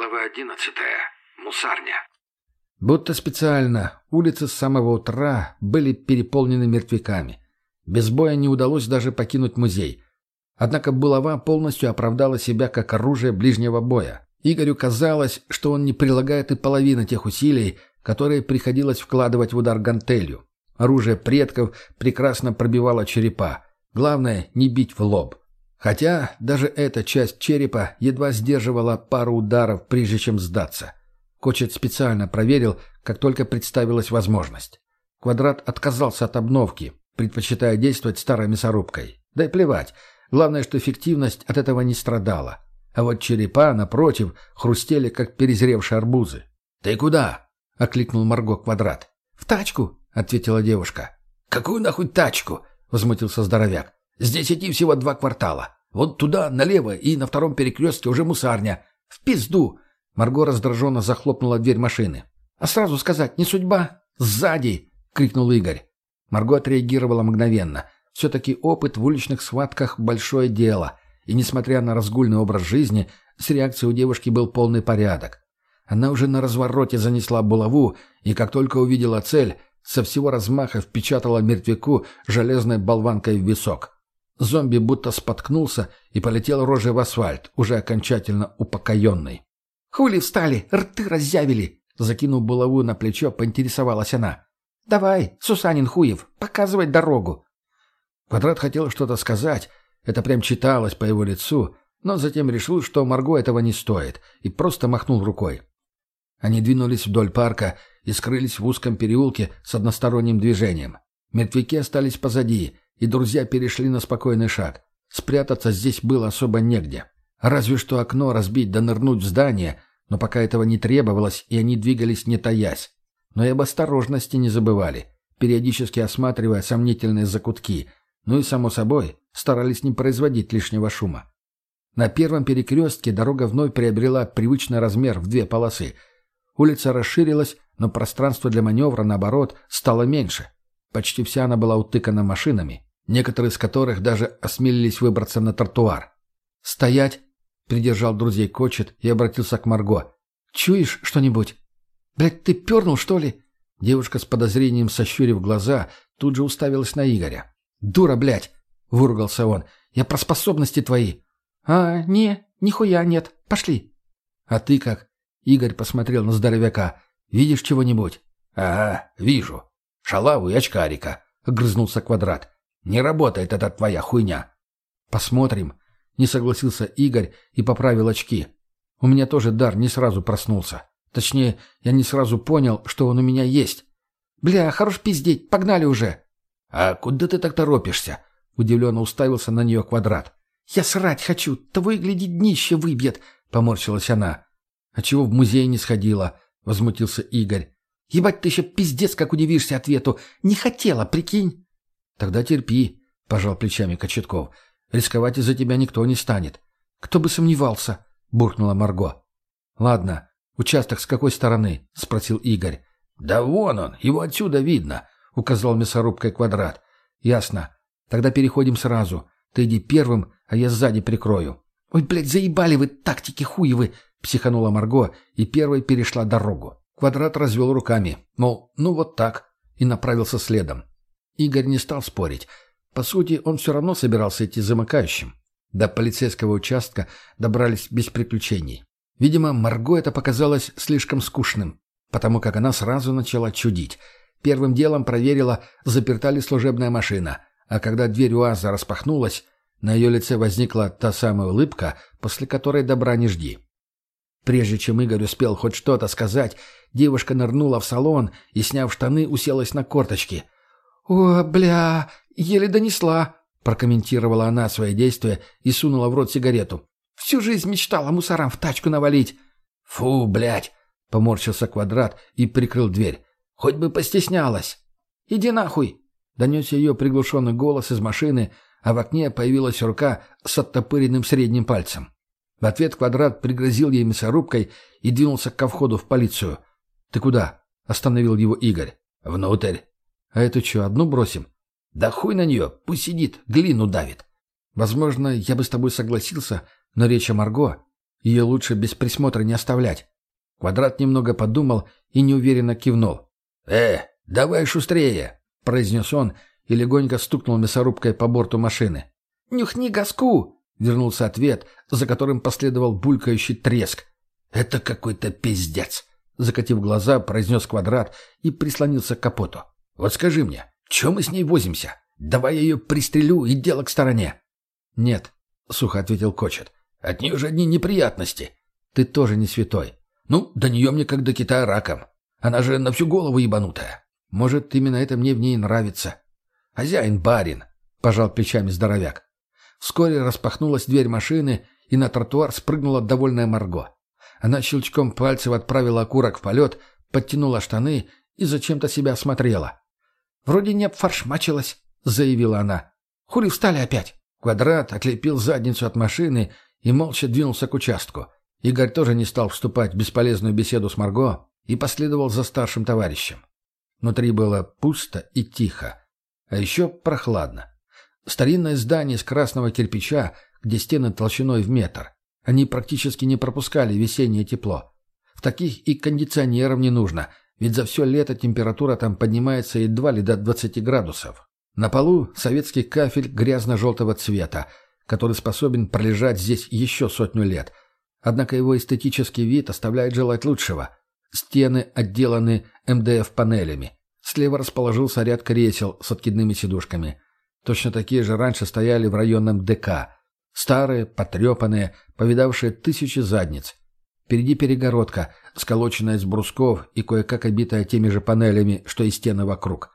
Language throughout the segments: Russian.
Глава одиннадцатая. Мусарня. Будто специально улицы с самого утра были переполнены мертвяками. Без боя не удалось даже покинуть музей. Однако булава полностью оправдала себя как оружие ближнего боя. Игорю казалось, что он не прилагает и половины тех усилий, которые приходилось вкладывать в удар гантелью. Оружие предков прекрасно пробивало черепа. Главное – не бить в лоб. Хотя даже эта часть черепа едва сдерживала пару ударов, прежде чем сдаться. Кочет специально проверил, как только представилась возможность. Квадрат отказался от обновки, предпочитая действовать старой мясорубкой. Да и плевать, главное, что эффективность от этого не страдала. А вот черепа, напротив, хрустели, как перезревшие арбузы. «Ты куда?» — окликнул Марго Квадрат. «В тачку», — ответила девушка. «Какую нахуй тачку?» — возмутился здоровяк. Здесь идти всего два квартала. Вот туда, налево, и на втором перекрестке уже мусарня. В пизду!» Марго раздраженно захлопнула дверь машины. «А сразу сказать, не судьба? Сзади!» — крикнул Игорь. Марго отреагировала мгновенно. Все-таки опыт в уличных схватках — большое дело. И несмотря на разгульный образ жизни, с реакцией у девушки был полный порядок. Она уже на развороте занесла булаву, и как только увидела цель, со всего размаха впечатала мертвяку железной болванкой в висок. Зомби будто споткнулся и полетел рожей в асфальт, уже окончательно упокоенный. «Хули встали, рты разъявили!» Закинув булаву на плечо, поинтересовалась она. «Давай, Сусанин Хуев, показывай дорогу!» Квадрат хотел что-то сказать, это прям читалось по его лицу, но затем решил, что Марго этого не стоит, и просто махнул рукой. Они двинулись вдоль парка и скрылись в узком переулке с односторонним движением. Мертвяки остались позади, и друзья перешли на спокойный шаг. Спрятаться здесь было особо негде. Разве что окно разбить да нырнуть в здание, но пока этого не требовалось, и они двигались не таясь. Но и об осторожности не забывали, периодически осматривая сомнительные закутки, ну и, само собой, старались не производить лишнего шума. На первом перекрестке дорога вновь приобрела привычный размер в две полосы. Улица расширилась, но пространство для маневра, наоборот, стало меньше. Почти вся она была утыкана машинами, некоторые из которых даже осмелились выбраться на тротуар. «Стоять!» — придержал друзей Кочет и обратился к Марго. «Чуешь что-нибудь? Блядь, ты пернул, что ли?» Девушка с подозрением, сощурив глаза, тут же уставилась на Игоря. «Дура, блядь!» — выругался он. «Я про способности твои». «А, не, нихуя нет. Пошли». «А ты как?» — Игорь посмотрел на здоровяка. «Видишь чего-нибудь?» «Ага, вижу. Шалаву и очкарика», — грызнулся Квадрат. Не работает эта твоя хуйня. Посмотрим. Не согласился Игорь и поправил очки. У меня тоже дар не сразу проснулся. Точнее, я не сразу понял, что он у меня есть. Бля, хорош пиздеть, погнали уже. А куда ты так торопишься? Удивленно уставился на нее квадрат. Я срать хочу, того и гляди днище выбьет, поморщилась она. А чего в музей не сходила? Возмутился Игорь. Ебать, ты еще пиздец как удивишься ответу. Не хотела, прикинь. «Тогда терпи», — пожал плечами Кочетков. «Рисковать из-за тебя никто не станет». «Кто бы сомневался», — буркнула Марго. «Ладно, участок с какой стороны?» — спросил Игорь. «Да вон он, его отсюда видно», — указал мясорубкой квадрат. «Ясно. Тогда переходим сразу. Ты иди первым, а я сзади прикрою». «Ой, блядь, заебали вы, тактики хуевы!» — психанула Марго и первой перешла дорогу. Квадрат развел руками, мол, ну вот так, и направился следом. Игорь не стал спорить. По сути, он все равно собирался идти замыкающим. До полицейского участка добрались без приключений. Видимо, Марго это показалось слишком скучным, потому как она сразу начала чудить. Первым делом проверила, заперта ли служебная машина, а когда дверь УАЗа распахнулась, на ее лице возникла та самая улыбка, после которой добра не жди. Прежде чем Игорь успел хоть что-то сказать, девушка нырнула в салон и, сняв штаны, уселась на корточки – «О, бля, еле донесла», — прокомментировала она свои действия и сунула в рот сигарету. «Всю жизнь мечтала мусорам в тачку навалить». «Фу, блядь!» — поморщился квадрат и прикрыл дверь. «Хоть бы постеснялась». «Иди нахуй!» — донесся ее приглушенный голос из машины, а в окне появилась рука с оттопыренным средним пальцем. В ответ квадрат пригрозил ей мясорубкой и двинулся ко входу в полицию. «Ты куда?» — остановил его Игорь. «Внутрь». А эту что, одну бросим? Да хуй на нее, пусть сидит, глину давит. Возможно, я бы с тобой согласился, но речь о Марго. Ее лучше без присмотра не оставлять. Квадрат немного подумал и неуверенно кивнул. «Э, давай шустрее!» — произнес он и легонько стукнул мясорубкой по борту машины. «Нюхни газку!» — вернулся ответ, за которым последовал булькающий треск. «Это какой-то пиздец!» — закатив глаза, произнес квадрат и прислонился к капоту. «Вот скажи мне, чем мы с ней возимся? Давай я ее пристрелю и дело к стороне!» «Нет», — сухо ответил Кочет. «От нее же одни неприятности!» «Ты тоже не святой. Ну, до нее мне как до кита раком. Она же на всю голову ебанутая. Может, именно это мне в ней нравится. Хозяин барин, — пожал плечами здоровяк. Вскоре распахнулась дверь машины, и на тротуар спрыгнула довольная Марго. Она щелчком пальцев отправила окурок в полет, подтянула штаны и зачем-то себя осмотрела. «Вроде не обфаршмачилась», — заявила она. «Хули встали опять?» Квадрат отлепил задницу от машины и молча двинулся к участку. Игорь тоже не стал вступать в бесполезную беседу с Марго и последовал за старшим товарищем. Внутри было пусто и тихо, а еще прохладно. Старинное здание из красного кирпича, где стены толщиной в метр. Они практически не пропускали весеннее тепло. В таких и кондиционеров не нужно, ведь за все лето температура там поднимается едва ли до 20 градусов. На полу советский кафель грязно-желтого цвета, который способен пролежать здесь еще сотню лет – Однако его эстетический вид оставляет желать лучшего. Стены отделаны МДФ-панелями. Слева расположился ряд кресел с откидными сидушками. Точно такие же раньше стояли в районном ДК. Старые, потрепанные, повидавшие тысячи задниц. Впереди перегородка, сколоченная из брусков и кое-как обитая теми же панелями, что и стены вокруг.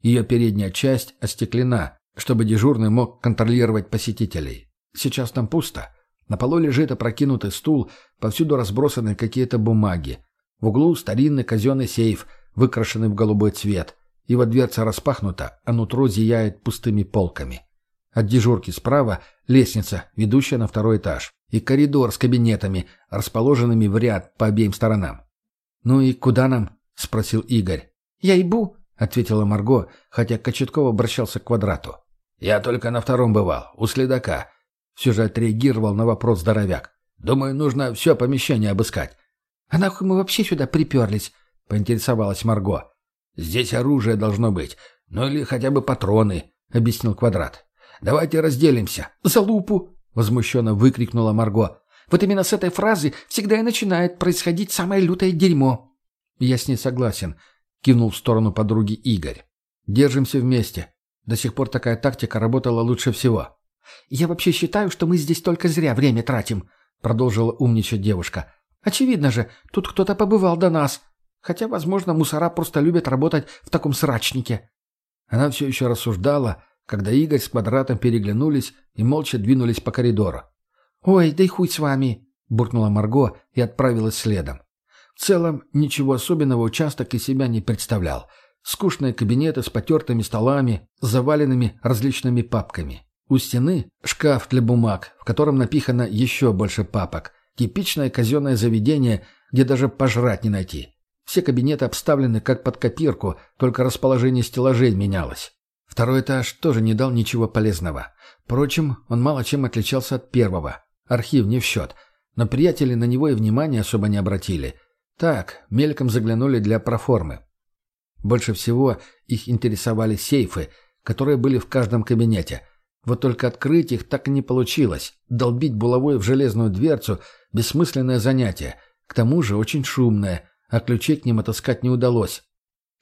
Ее передняя часть остеклена, чтобы дежурный мог контролировать посетителей. Сейчас там пусто. На полу лежит опрокинутый стул, повсюду разбросаны какие-то бумаги. В углу старинный казенный сейф, выкрашенный в голубой цвет. Его дверца распахнута, а нутро зияет пустыми полками. От дежурки справа лестница, ведущая на второй этаж, и коридор с кабинетами, расположенными в ряд по обеим сторонам. «Ну и куда нам?» — спросил Игорь. «Я ебу», — ответила Марго, хотя Кочетков обращался к квадрату. «Я только на втором бывал, у следака. Все же отреагировал на вопрос здоровяк. «Думаю, нужно все помещение обыскать». «А нахуй мы вообще сюда приперлись?» — поинтересовалась Марго. «Здесь оружие должно быть. Ну или хотя бы патроны», — объяснил Квадрат. «Давайте разделимся». «За лупу!» — возмущенно выкрикнула Марго. «Вот именно с этой фразы всегда и начинает происходить самое лютое дерьмо». «Я с ней согласен», — кивнул в сторону подруги Игорь. «Держимся вместе. До сих пор такая тактика работала лучше всего». «Я вообще считаю, что мы здесь только зря время тратим», — продолжила умничать девушка. «Очевидно же, тут кто-то побывал до нас. Хотя, возможно, мусора просто любят работать в таком срачнике». Она все еще рассуждала, когда Игорь с Квадратом переглянулись и молча двинулись по коридору. «Ой, да и хуй с вами!» — буркнула Марго и отправилась следом. В целом, ничего особенного участок из себя не представлял. Скучные кабинеты с потертыми столами, заваленными различными папками. У стены шкаф для бумаг, в котором напихано еще больше папок. Типичное казенное заведение, где даже пожрать не найти. Все кабинеты обставлены как под копирку, только расположение стеллажей менялось. Второй этаж тоже не дал ничего полезного. Впрочем, он мало чем отличался от первого. Архив не в счет. Но приятели на него и внимания особо не обратили. Так, мельком заглянули для проформы. Больше всего их интересовали сейфы, которые были в каждом кабинете – вот только открыть их так и не получилось. Долбить булавой в железную дверцу – бессмысленное занятие. К тому же очень шумное, а ключей к ним отыскать не удалось.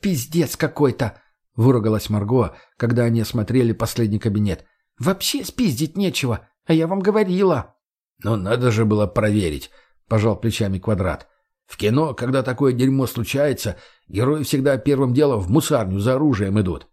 «Пиздец какой-то!» – выругалась Марго, когда они осмотрели последний кабинет. «Вообще спиздить нечего, а я вам говорила!» «Ну, надо же было проверить», – пожал плечами Квадрат. «В кино, когда такое дерьмо случается, герои всегда первым делом в мусарню за оружием идут.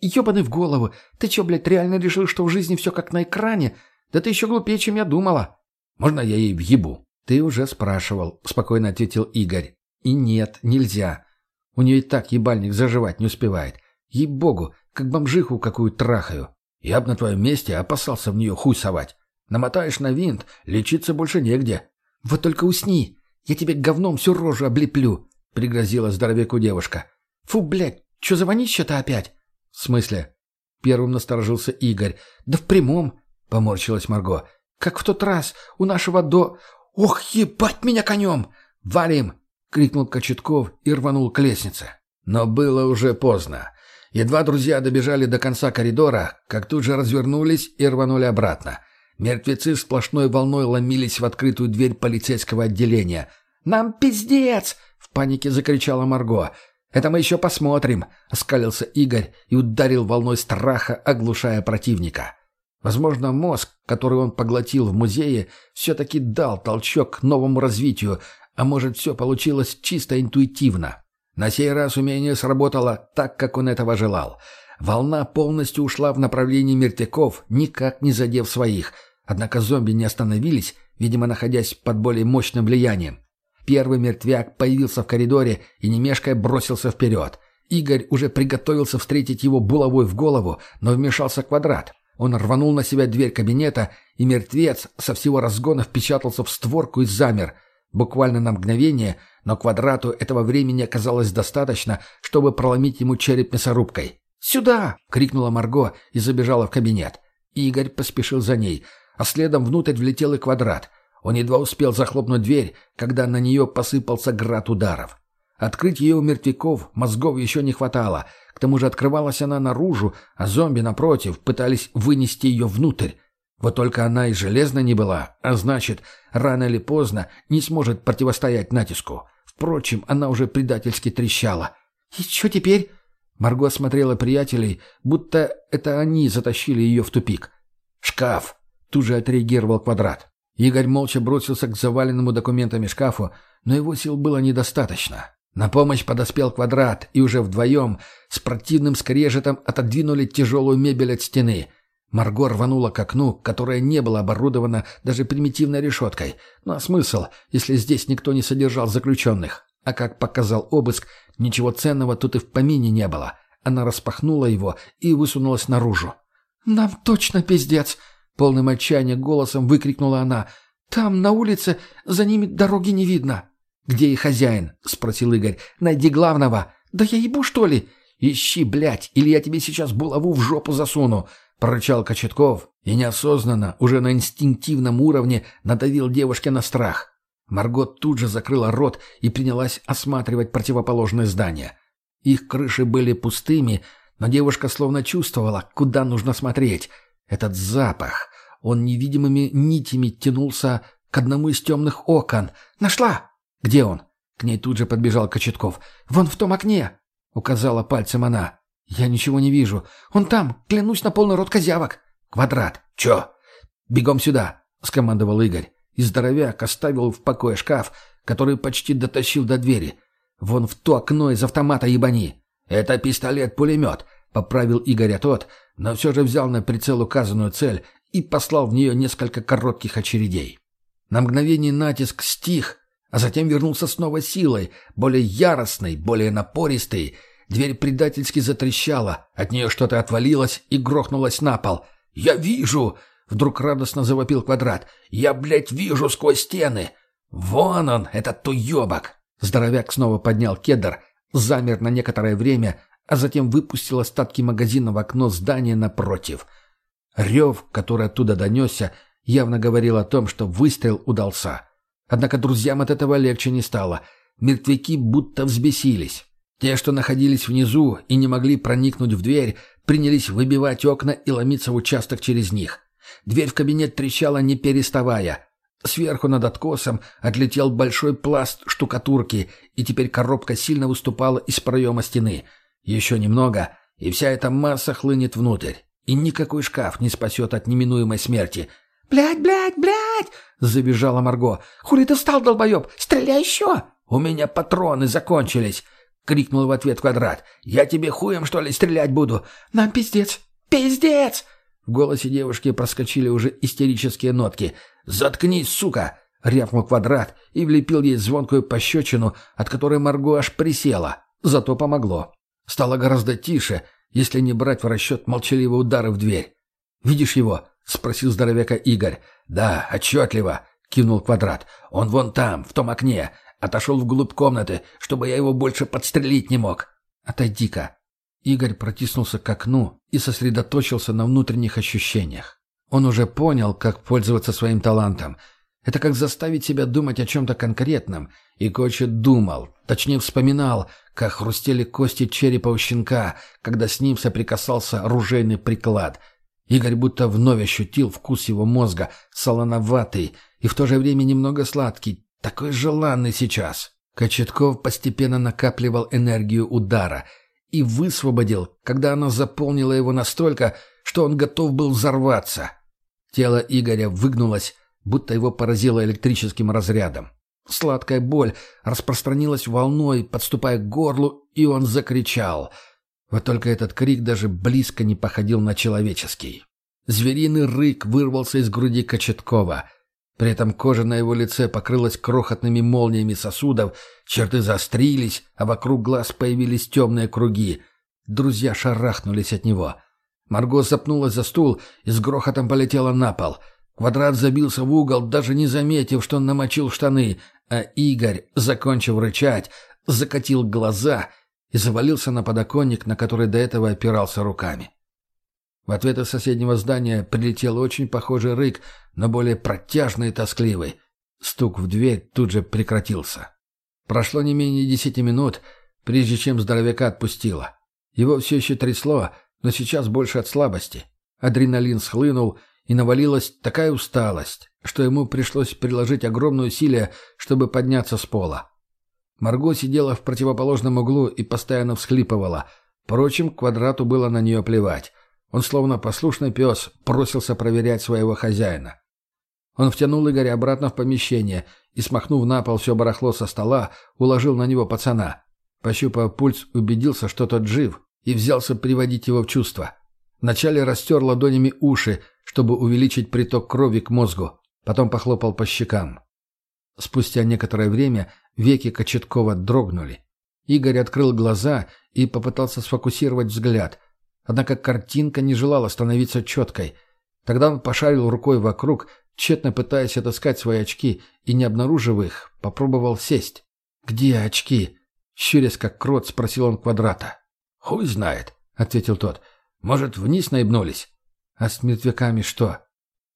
«Ебаный в голову! Ты чё, блядь, реально решил, что в жизни все как на экране? Да ты еще глупее, чем я думала!» «Можно я ей въебу?» «Ты уже спрашивал», — спокойно ответил Игорь. «И нет, нельзя. У нее и так ебальник заживать не успевает. Ей-богу, как бомжиху какую трахаю. Я б на твоем месте опасался в нее хуй совать. Намотаешь на винт, лечиться больше негде». «Вот только усни, я тебе говном всю рожу облеплю», — пригрозила здоровяку девушка. «Фу, блядь, что за вонище-то опять?» «В смысле?» Первым насторожился Игорь. «Да в прямом», — поморщилась Марго. «Как в тот раз у нашего до... «Ох, ебать меня конем! Валим!» — крикнул Кочетков и рванул к лестнице. Но было уже поздно. Едва друзья добежали до конца коридора, как тут же развернулись и рванули обратно. Мертвецы сплошной волной ломились в открытую дверь полицейского отделения. «Нам пиздец!» — в панике закричала Марго. «Это мы еще посмотрим», — оскалился Игорь и ударил волной страха, оглушая противника. Возможно, мозг, который он поглотил в музее, все-таки дал толчок к новому развитию, а может, все получилось чисто интуитивно. На сей раз умение сработало так, как он этого желал. Волна полностью ушла в направлении мертвяков, никак не задев своих. Однако зомби не остановились, видимо, находясь под более мощным влиянием. Первый мертвяк появился в коридоре и, не бросился вперед. Игорь уже приготовился встретить его булавой в голову, но вмешался квадрат. Он рванул на себя дверь кабинета, и мертвец со всего разгона впечатался в створку и замер. Буквально на мгновение, но квадрату этого времени оказалось достаточно, чтобы проломить ему череп мясорубкой. «Сюда!» — крикнула Марго и забежала в кабинет. Игорь поспешил за ней, а следом внутрь влетел и квадрат. Он едва успел захлопнуть дверь, когда на нее посыпался град ударов. Открыть ее у мертвяков мозгов еще не хватало. К тому же открывалась она наружу, а зомби, напротив, пытались вынести ее внутрь. Вот только она и железной не была, а значит, рано или поздно не сможет противостоять натиску. Впрочем, она уже предательски трещала. «И что теперь?» Марго смотрела приятелей, будто это они затащили ее в тупик. «Шкаф!» — тут же отреагировал Квадрат. Игорь молча бросился к заваленному документами шкафу, но его сил было недостаточно. На помощь подоспел Квадрат, и уже вдвоем с противным скрежетом отодвинули тяжелую мебель от стены. Марго рванула к окну, которое не было оборудовано даже примитивной решеткой. Ну а смысл, если здесь никто не содержал заключенных? А как показал обыск, ничего ценного тут и в помине не было. Она распахнула его и высунулась наружу. «Нам точно пиздец!» Полным отчаяния голосом выкрикнула она. «Там, на улице, за ними дороги не видно». «Где и хозяин?» — спросил Игорь. «Найди главного». «Да я ебу, что ли?» «Ищи, блядь, или я тебе сейчас булаву в жопу засуну!» — прорычал Кочетков и неосознанно, уже на инстинктивном уровне, надавил девушке на страх. Маргот тут же закрыла рот и принялась осматривать противоположное здание. Их крыши были пустыми, но девушка словно чувствовала, куда нужно смотреть — этот запах, он невидимыми нитями тянулся к одному из темных окон. «Нашла!» «Где он?» К ней тут же подбежал Кочетков. «Вон в том окне!» — указала пальцем она. «Я ничего не вижу. Он там, клянусь на полный рот козявок!» «Квадрат! Чё?» «Бегом сюда!» — скомандовал Игорь. И здоровяк оставил в покое шкаф, который почти дотащил до двери. «Вон в то окно из автомата ебани!» «Это пистолет-пулемет!» — поправил Игоря тот, но все же взял на прицел указанную цель и послал в нее несколько коротких очередей. На мгновение натиск стих, а затем вернулся снова силой, более яростной, более напористой. Дверь предательски затрещала, от нее что-то отвалилось и грохнулось на пол. «Я вижу!» — вдруг радостно завопил Квадрат. «Я, блядь, вижу сквозь стены! Вон он, этот туебок!» Здоровяк снова поднял кедр, замер на некоторое время, а затем выпустил остатки магазина в окно здания напротив. Рев, который оттуда донесся, явно говорил о том, что выстрел удался. Однако друзьям от этого легче не стало. Мертвяки будто взбесились. Те, что находились внизу и не могли проникнуть в дверь, принялись выбивать окна и ломиться в участок через них. Дверь в кабинет трещала не переставая. Сверху над откосом отлетел большой пласт штукатурки, и теперь коробка сильно выступала из проема стены — еще немного, и вся эта масса хлынет внутрь, и никакой шкаф не спасет от неминуемой смерти. «Блядь, блядь, блядь!» — забежала Марго. «Хули ты встал, долбоеб? Стреляй еще!» «У меня патроны закончились!» — крикнул в ответ Квадрат. «Я тебе хуем, что ли, стрелять буду?» «Нам пиздец! Пиздец!» В голосе девушки проскочили уже истерические нотки. «Заткнись, сука!» — рявкнул Квадрат и влепил ей звонкую пощечину, от которой Марго аж присела. Зато помогло. Стало гораздо тише, если не брать в расчет молчаливые удары в дверь. «Видишь его?» — спросил здоровяка Игорь. «Да, отчетливо», — кивнул Квадрат. «Он вон там, в том окне. Отошел вглубь комнаты, чтобы я его больше подстрелить не мог». «Отойди-ка». Игорь протиснулся к окну и сосредоточился на внутренних ощущениях. Он уже понял, как пользоваться своим талантом. Это как заставить себя думать о чем-то конкретном. И Кочет думал, точнее вспоминал, как хрустели кости черепа у щенка, когда с ним соприкасался ружейный приклад. Игорь будто вновь ощутил вкус его мозга, солоноватый и в то же время немного сладкий, такой желанный сейчас. Кочетков постепенно накапливал энергию удара и высвободил, когда она заполнила его настолько, что он готов был взорваться. Тело Игоря выгнулось, будто его поразило электрическим разрядом. Сладкая боль распространилась волной, подступая к горлу, и он закричал. Вот только этот крик даже близко не походил на человеческий. Звериный рык вырвался из груди Кочеткова. При этом кожа на его лице покрылась крохотными молниями сосудов, черты заострились, а вокруг глаз появились темные круги. Друзья шарахнулись от него. Марго запнулась за стул и с грохотом полетела на пол — Квадрат забился в угол, даже не заметив, что он намочил штаны, а Игорь, закончив рычать, закатил глаза и завалился на подоконник, на который до этого опирался руками. В ответ из соседнего здания прилетел очень похожий рык, но более протяжный и тоскливый. Стук в дверь тут же прекратился. Прошло не менее десяти минут, прежде чем здоровяка отпустило. Его все еще трясло, но сейчас больше от слабости. Адреналин схлынул, и навалилась такая усталость, что ему пришлось приложить огромное усилие, чтобы подняться с пола. Марго сидела в противоположном углу и постоянно всхлипывала. Впрочем, квадрату было на нее плевать. Он, словно послушный пес, бросился проверять своего хозяина. Он втянул Игоря обратно в помещение и, смахнув на пол все барахло со стола, уложил на него пацана. Пощупав пульс, убедился, что тот жив, и взялся приводить его в чувство. Вначале растер ладонями уши, чтобы увеличить приток крови к мозгу, потом похлопал по щекам. Спустя некоторое время веки Кочеткова дрогнули. Игорь открыл глаза и попытался сфокусировать взгляд. Однако картинка не желала становиться четкой. Тогда он пошарил рукой вокруг, тщетно пытаясь отыскать свои очки, и, не обнаружив их, попробовал сесть. «Где очки?» — щурясь как крот, спросил он квадрата. «Хуй знает», — ответил тот. Может, вниз наебнулись? А с мертвяками что?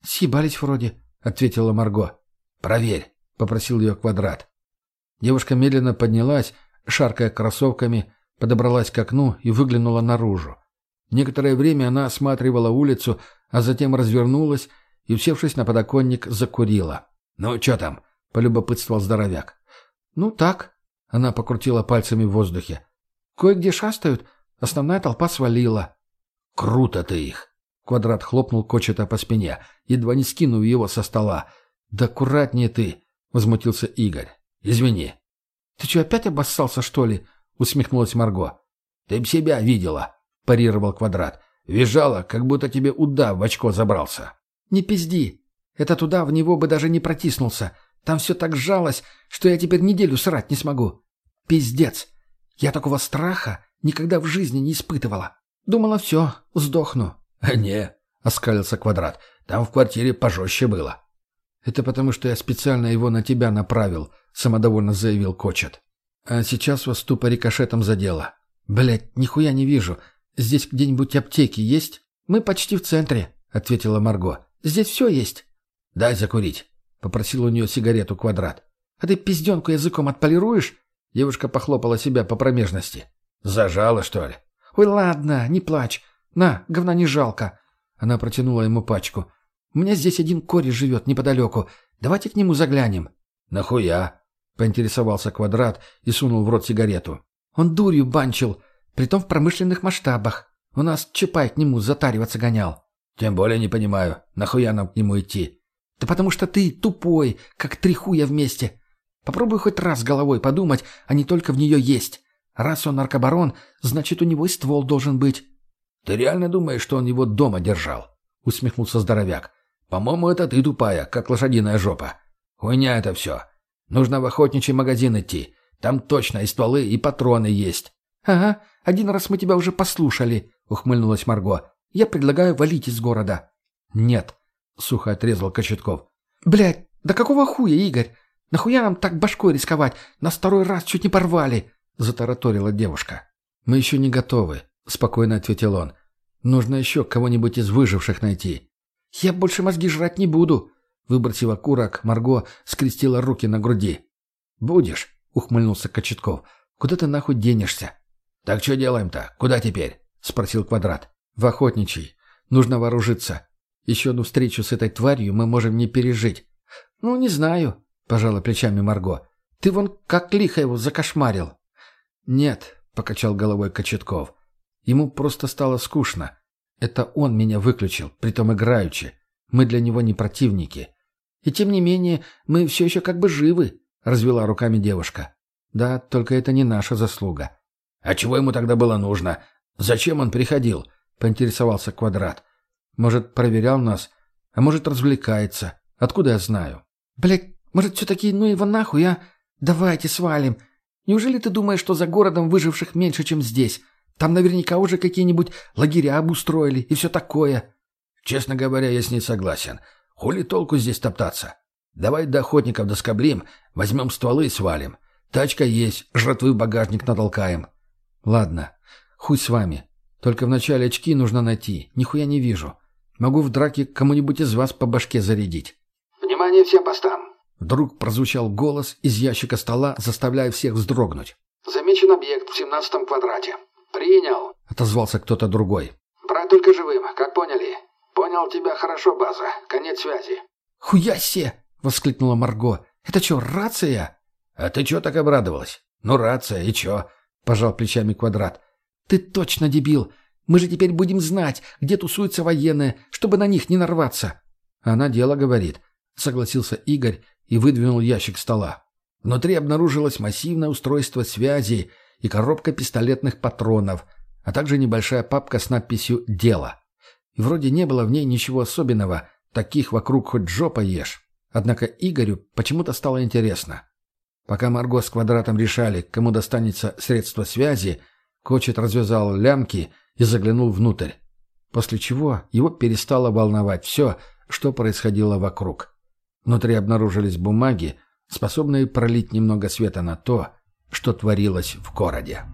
Съебались вроде, ответила Марго. Проверь, попросил ее квадрат. Девушка медленно поднялась, шаркая кроссовками, подобралась к окну и выглянула наружу. Некоторое время она осматривала улицу, а затем развернулась и, усевшись на подоконник, закурила. «Ну, что там?» — полюбопытствовал здоровяк. «Ну, так», — она покрутила пальцами в воздухе. «Кое-где шастают, основная толпа свалила». «Круто ты их!» Квадрат хлопнул Кочета по спине, едва не скинув его со стола. «Да аккуратнее ты!» — возмутился Игорь. «Извини». «Ты что, опять обоссался, что ли?» — усмехнулась Марго. «Ты б себя видела!» — парировал Квадрат. «Визжала, как будто тебе удав в очко забрался». «Не пизди! Этот удав в него бы даже не протиснулся. Там все так сжалось, что я теперь неделю срать не смогу. Пиздец! Я такого страха никогда в жизни не испытывала. Думала, все, сдохну. «Не», — оскалился Квадрат, — «там в квартире пожестче было». «Это потому, что я специально его на тебя направил», — самодовольно заявил Кочет. «А сейчас вас тупо рикошетом задело. Блядь, нихуя не вижу. Здесь где-нибудь аптеки есть?» «Мы почти в центре», — ответила Марго. «Здесь все есть». «Дай закурить», — попросил у нее сигарету Квадрат. «А ты пизденку языком отполируешь?» Девушка похлопала себя по промежности. «Зажала, что ли?» «Ой, ладно, не плачь. На, говна не жалко». Она протянула ему пачку. «У меня здесь один кореш живет неподалеку. Давайте к нему заглянем». «Нахуя?» — поинтересовался Квадрат и сунул в рот сигарету. «Он дурью банчил, притом в промышленных масштабах. У нас Чапай к нему затариваться гонял». «Тем более не понимаю, нахуя нам к нему идти?» «Да потому что ты тупой, как три хуя вместе. Попробуй хоть раз головой подумать, а не только в нее есть. Раз он наркобарон, значит, у него и ствол должен быть. — Ты реально думаешь, что он его дома держал? — усмехнулся здоровяк. — По-моему, это ты тупая, как лошадиная жопа. Хуйня это все. Нужно в охотничий магазин идти. Там точно и стволы, и патроны есть. — Ага, один раз мы тебя уже послушали, — ухмыльнулась Марго. — Я предлагаю валить из города. — Нет, — сухо отрезал Кочетков. — Блядь, да какого хуя, Игорь? Нахуя нам так башкой рисковать? Нас второй раз чуть не порвали. — затараторила девушка. «Мы еще не готовы», — спокойно ответил он. «Нужно еще кого-нибудь из выживших найти». «Я больше мозги жрать не буду», Выбросив окурок, Марго скрестила руки на груди. «Будешь?» — ухмыльнулся Кочетков. «Куда ты нахуй денешься?» «Так что делаем-то? Куда теперь?» — спросил Квадрат. «В охотничий. Нужно вооружиться. Еще одну встречу с этой тварью мы можем не пережить». «Ну, не знаю», — пожала плечами Марго. «Ты вон как лихо его закошмарил». «Нет», — покачал головой Кочетков. «Ему просто стало скучно. Это он меня выключил, притом играючи. Мы для него не противники. И тем не менее, мы все еще как бы живы», — развела руками девушка. «Да, только это не наша заслуга». «А чего ему тогда было нужно? Зачем он приходил?» — поинтересовался Квадрат. «Может, проверял нас, а может, развлекается. Откуда я знаю?» «Блядь, может, все-таки ну его нахуй, а? Давайте свалим. Неужели ты думаешь, что за городом выживших меньше, чем здесь? Там наверняка уже какие-нибудь лагеря обустроили и все такое». «Честно говоря, я с ней согласен. Хули толку здесь топтаться? Давай до охотников доскоблим, возьмем стволы и свалим. Тачка есть, жратвы в багажник натолкаем». «Ладно, хуй с вами. Только вначале очки нужно найти. Нихуя не вижу. Могу в драке кому-нибудь из вас по башке зарядить». «Внимание всем постам!» Вдруг прозвучал голос из ящика стола, заставляя всех вздрогнуть. «Замечен объект в семнадцатом квадрате. Принял!» — отозвался кто-то другой. «Брать только живым, как поняли?» «Понял тебя хорошо, база. Конец связи». «Хуясе!» — воскликнула Марго. «Это что, рация?» «А ты чё так обрадовалась? Ну, рация, и чё?» — пожал плечами Квадрат. «Ты точно дебил! Мы же теперь будем знать, где тусуются военные, чтобы на них не нарваться!» «Она дело говорит», — согласился Игорь и выдвинул ящик стола. Внутри обнаружилось массивное устройство связи и коробка пистолетных патронов, а также небольшая папка с надписью «Дело». И вроде не было в ней ничего особенного, таких вокруг хоть жопа ешь. Однако Игорю почему-то стало интересно. Пока Марго с Квадратом решали, кому достанется средство связи, Кочет развязал лямки и заглянул внутрь. После чего его перестало волновать все, что происходило вокруг. Внутри обнаружились бумаги, способные пролить немного света на то, что творилось в городе.